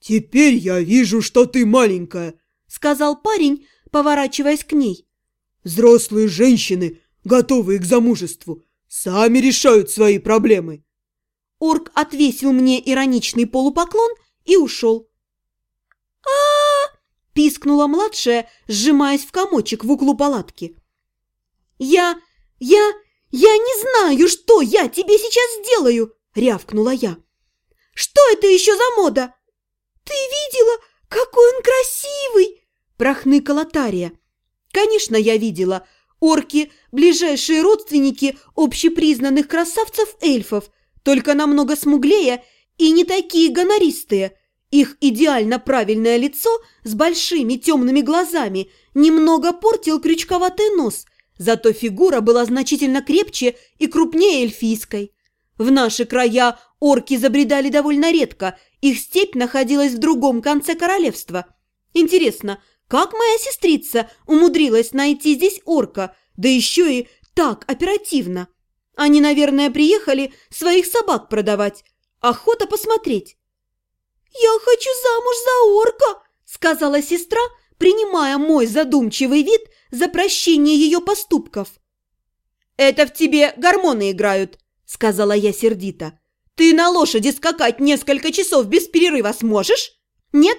«Теперь я вижу, что ты маленькая», — сказал парень, поворачиваясь к ней. «Взрослые женщины, готовые к замужеству, сами решают свои проблемы». Орк отвесил мне ироничный полупоклон и ушел. а, -а, -а пискнула младшая, сжимаясь в комочек в углу палатки. «Я... я... я не знаю, что я тебе сейчас сделаю!» – рявкнула я. «Что это еще за мода?» «Ты видела, какой он красивый!» – прохныкала Тария. «Конечно, я видела. Орки – ближайшие родственники общепризнанных красавцев-эльфов, только намного смуглее и не такие гонористые. Их идеально правильное лицо с большими темными глазами немного портил крючковатый нос, зато фигура была значительно крепче и крупнее эльфийской. В наши края орки забредали довольно редко, их степь находилась в другом конце королевства. Интересно, как моя сестрица умудрилась найти здесь орка, да еще и так оперативно? Они, наверное, приехали своих собак продавать. Охота посмотреть. «Я хочу замуж за орка!» – сказала сестра, принимая мой задумчивый вид за прощение ее поступков. «Это в тебе гормоны играют», – сказала я сердито. «Ты на лошади скакать несколько часов без перерыва сможешь? Нет?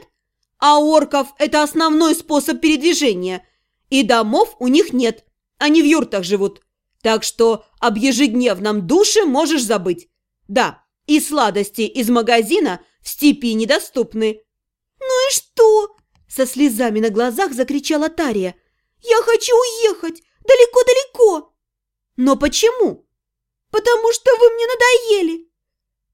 А орков это основной способ передвижения. И домов у них нет, они в юртах живут. Так что об ежедневном душе можешь забыть. Да, и сладости из магазина в степи недоступны». «Ну и что?» – со слезами на глазах закричала Тария. «Я хочу уехать! Далеко-далеко!» «Но почему?» «Потому что вы мне надоели!»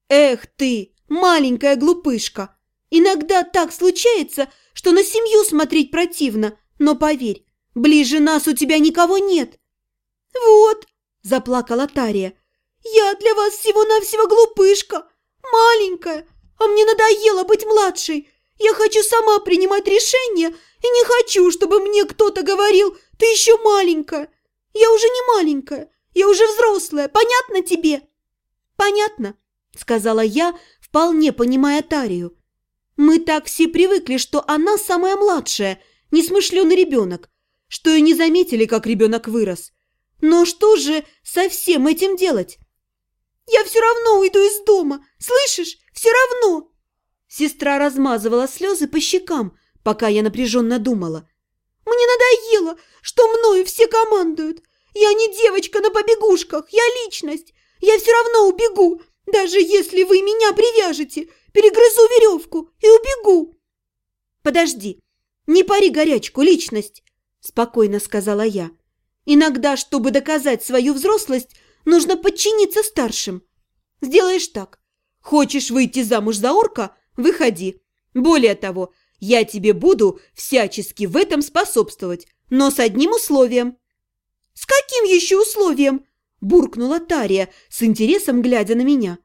«Эх ты, маленькая глупышка! Иногда так случается, что на семью смотреть противно, но поверь, ближе нас у тебя никого нет!» «Вот!» – заплакала Тария. «Я для вас всего-навсего глупышка, маленькая, а мне надоело быть младшей. Я хочу сама принимать решения и не хочу, чтобы мне кто-то говорил, ты еще маленькая. Я уже не маленькая, я уже взрослая, понятно тебе?» «Понятно», – сказала я, вполне понимая Тарию. «Мы так все привыкли, что она самая младшая, несмышленый ребенок, что и не заметили, как ребенок вырос. Но что же со всем этим делать?» «Я все равно уйду из дома, слышишь? Все равно!» Сестра размазывала слезы по щекам, пока я напряженно думала. «Мне надоело, что мною все командуют. Я не девочка на побегушках, я личность. Я все равно убегу, даже если вы меня привяжете. Перегрызу веревку и убегу». «Подожди, не пари горячку, личность», – спокойно сказала я. «Иногда, чтобы доказать свою взрослость, нужно подчиниться старшим. Сделаешь так. Хочешь выйти замуж за орка – Выходи. Более того, я тебе буду всячески в этом способствовать, но с одним условием». «С каким еще условием?» – буркнула Тария, с интересом глядя на меня.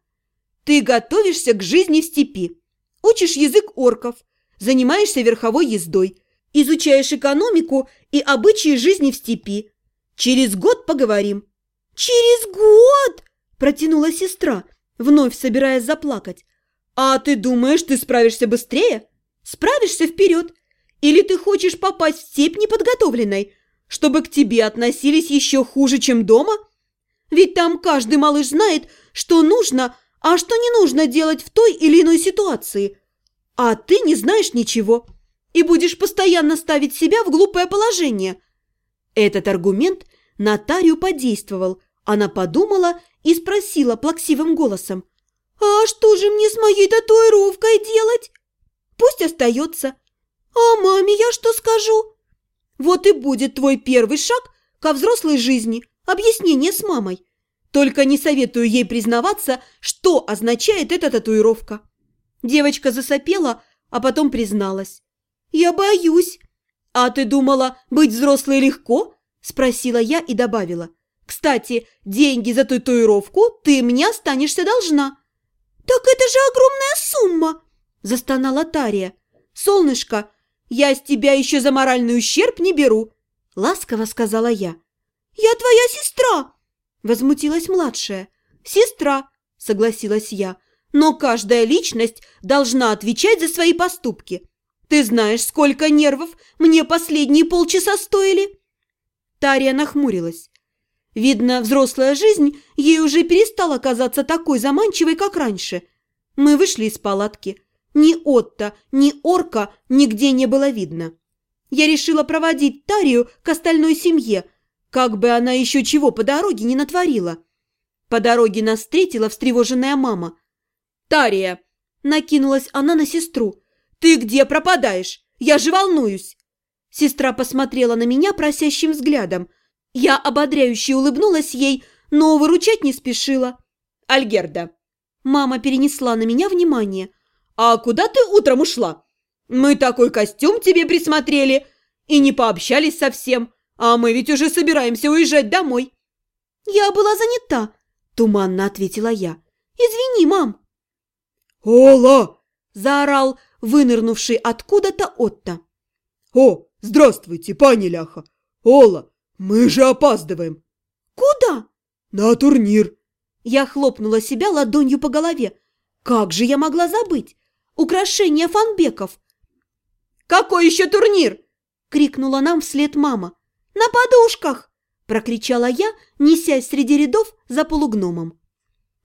«Ты готовишься к жизни в степи, учишь язык орков, занимаешься верховой ездой, изучаешь экономику и обычаи жизни в степи. Через год поговорим». «Через год?» – протянула сестра, вновь собираясь заплакать. «А ты думаешь, ты справишься быстрее? Справишься вперед? Или ты хочешь попасть в степь неподготовленной, чтобы к тебе относились еще хуже, чем дома? Ведь там каждый малыш знает, что нужно, а что не нужно делать в той или иной ситуации. А ты не знаешь ничего и будешь постоянно ставить себя в глупое положение». Этот аргумент Натарию подействовал. Она подумала и спросила плаксивым голосом – «А что же мне с моей татуировкой делать?» «Пусть остается». «А маме я что скажу?» «Вот и будет твой первый шаг ко взрослой жизни, объяснение с мамой. Только не советую ей признаваться, что означает эта татуировка». Девочка засопела, а потом призналась. «Я боюсь». «А ты думала, быть взрослой легко?» – спросила я и добавила. «Кстати, деньги за татуировку ты мне останешься должна». «Так это же огромная сумма!» – застонала Тария. «Солнышко, я с тебя еще за моральный ущерб не беру!» – ласково сказала я. «Я твоя сестра!» – возмутилась младшая. «Сестра!» – согласилась я. Но каждая личность должна отвечать за свои поступки. Ты знаешь, сколько нервов мне последние полчаса стоили?» Тария нахмурилась. Видно, взрослая жизнь ей уже перестала казаться такой заманчивой, как раньше. Мы вышли из палатки. Ни Отто, ни Орка нигде не было видно. Я решила проводить Тарию к остальной семье, как бы она еще чего по дороге не натворила. По дороге нас встретила встревоженная мама. «Тария!» – накинулась она на сестру. «Ты где пропадаешь? Я же волнуюсь!» Сестра посмотрела на меня просящим взглядом – я ободряюще улыбнулась ей, но выручать не спешила. «Альгерда!» Мама перенесла на меня внимание. «А куда ты утром ушла? Мы такой костюм тебе присмотрели и не пообщались совсем, а мы ведь уже собираемся уезжать домой». «Я была занята», – туманно ответила я. «Извини, мам». «Ола!» – заорал вынырнувший откуда-то Отто. «О, здравствуйте, пани Ляха! Ола, «Мы же опаздываем!» «Куда?» «На турнир!» Я хлопнула себя ладонью по голове. «Как же я могла забыть? Украшение фанбеков!» «Какой еще турнир?» – крикнула нам вслед мама. «На подушках!» – прокричала я, несясь среди рядов за полугномом.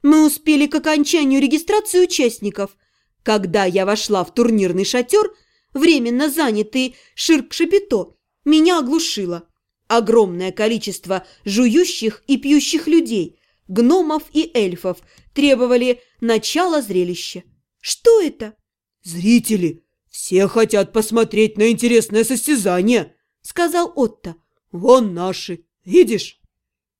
Мы успели к окончанию регистрации участников. Когда я вошла в турнирный шатер, временно занятый Ширк-Шапито, меня оглушило. Огромное количество жующих и пьющих людей, гномов и эльфов требовали начала зрелища. Что это? «Зрители! Все хотят посмотреть на интересное состязание!» – сказал Отто. «Вон наши! Видишь?»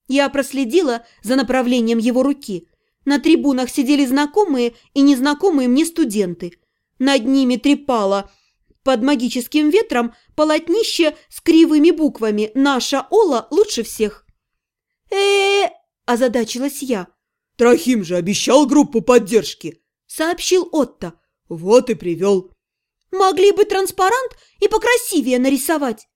Я проследила за направлением его руки. На трибунах сидели знакомые и незнакомые мне студенты. Над ними трепала под магическим ветром полотнище с кривыми буквами «Наша Ола лучше всех». э озадачилась я. «Трохим же обещал группу поддержки», – сообщил Отто. «Вот и привел». «Могли бы транспарант и покрасивее нарисовать».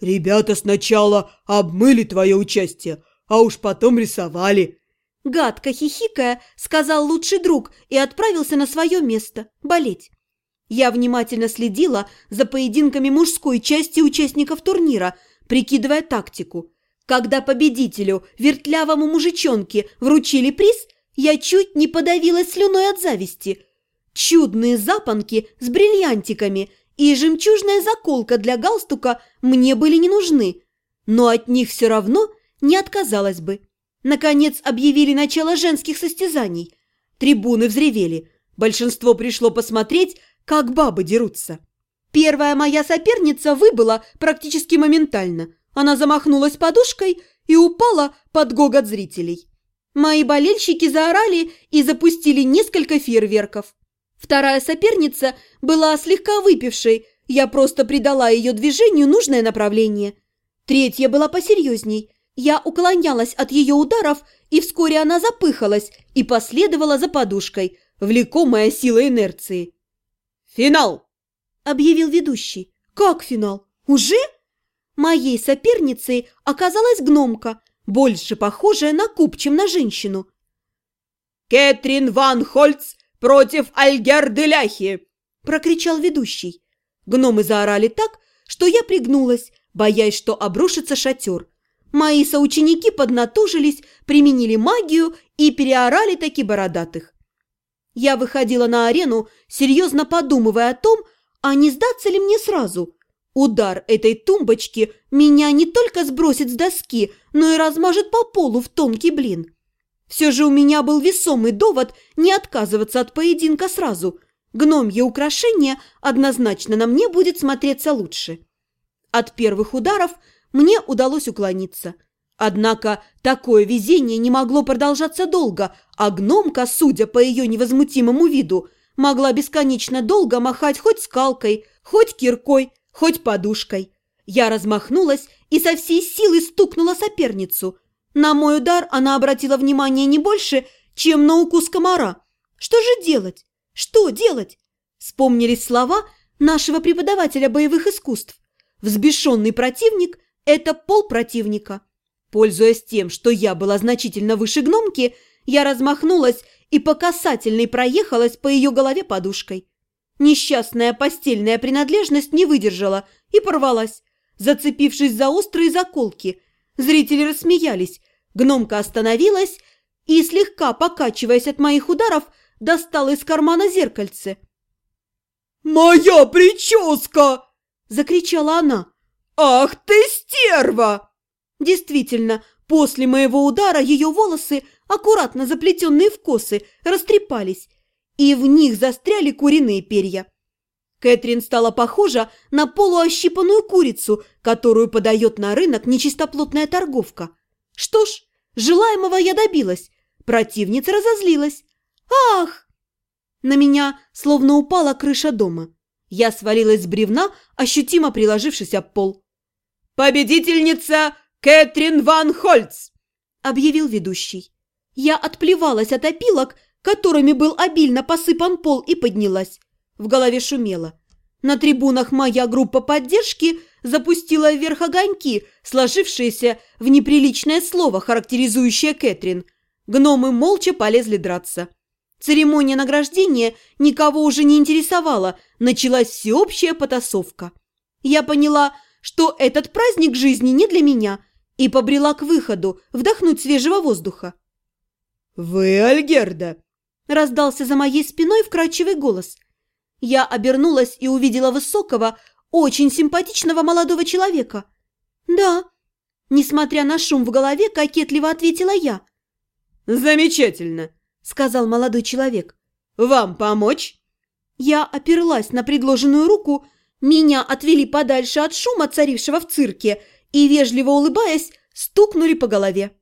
«Ребята сначала обмыли твое участие, а уж потом рисовали». Гадко хихикая, сказал лучший друг и отправился на свое место – болеть. Я внимательно следила за поединками мужской части участников турнира, прикидывая тактику. Когда победителю, вертлявому мужичонке, вручили приз, я чуть не подавилась слюной от зависти. Чудные запонки с бриллиантиками и жемчужная заколка для галстука мне были не нужны, но от них все равно не отказалась бы. Наконец объявили начало женских состязаний. Трибуны взревели. Большинство пришло посмотреть, как бабы дерутся. Первая моя соперница выбыла практически моментально. Она замахнулась подушкой и упала под гогот зрителей. Мои болельщики заорали и запустили несколько фейерверков. Вторая соперница была слегка выпившей, я просто придала ее движению нужное направление. Третья была посерьезней. Я уклонялась от ее ударов, и вскоре она запыхалась и последовала за подушкой, влекомая силой инерции. «Финал!» – объявил ведущий. «Как финал? Уже?» Моей соперницей оказалась гномка, больше похожая на куб, чем на женщину. «Кэтрин Ван Хольц против Альгерды Ляхи!» – прокричал ведущий. Гномы заорали так, что я пригнулась, боясь, что обрушится шатер. Мои соученики поднатужились, применили магию и переорали таки бородатых. Я выходила на арену, серьезно подумывая о том, а не сдаться ли мне сразу. Удар этой тумбочки меня не только сбросит с доски, но и размажет по полу в тонкий блин. Все же у меня был весомый довод не отказываться от поединка сразу. Гномье украшение однозначно на мне будет смотреться лучше. От первых ударов мне удалось уклониться – Однако такое везение не могло продолжаться долго, а гномка, судя по ее невозмутимому виду, могла бесконечно долго махать хоть скалкой, хоть киркой, хоть подушкой. Я размахнулась и со всей силы стукнула соперницу. На мой удар она обратила внимание не больше, чем на укус комара. Что же делать? Что делать? Вспомнились слова нашего преподавателя боевых искусств. Взбешенный противник – это пол противника. Пользуясь тем, что я была значительно выше гномки, я размахнулась и по касательной проехалась по ее голове подушкой. Несчастная постельная принадлежность не выдержала и порвалась, зацепившись за острые заколки. Зрители рассмеялись, гномка остановилась и, слегка покачиваясь от моих ударов, достала из кармана зеркальце. «Моя прическа!» – закричала она. «Ах ты стерва!» Действительно, после моего удара ее волосы, аккуратно заплетенные в косы, растрепались, и в них застряли куриные перья. Кэтрин стала похожа на полуощипанную курицу, которую подает на рынок нечистоплотная торговка. Что ж, желаемого я добилась. Противница разозлилась. «Ах!» На меня словно упала крыша дома. Я свалилась с бревна, ощутимо приложившись об пол. «Победительница Кэтрин Ван Хольц!» – объявил ведущий. Я отплевалась от опилок, которыми был обильно посыпан пол, и поднялась. В голове шумело. На трибунах моя группа поддержки запустила вверх огоньки, сложившиеся в неприличное слово, характеризующее Кэтрин. Гномы молча полезли драться. Церемония награждения никого уже не интересовала, началась всеобщая потасовка. Я поняла, что этот праздник жизни не для меня, и побрела к выходу, вдохнуть свежего воздуха. «Вы Альгерда?» – раздался за моей спиной вкрадчивый голос. Я обернулась и увидела высокого, очень симпатичного молодого человека. «Да», – несмотря на шум в голове, кокетливо ответила я. «Замечательно сказал молодой человек. «Вам помочь?» Я оперлась на предложенную руку, меня отвели подальше от шума, царившего в цирке, и, вежливо улыбаясь, стукнули по голове.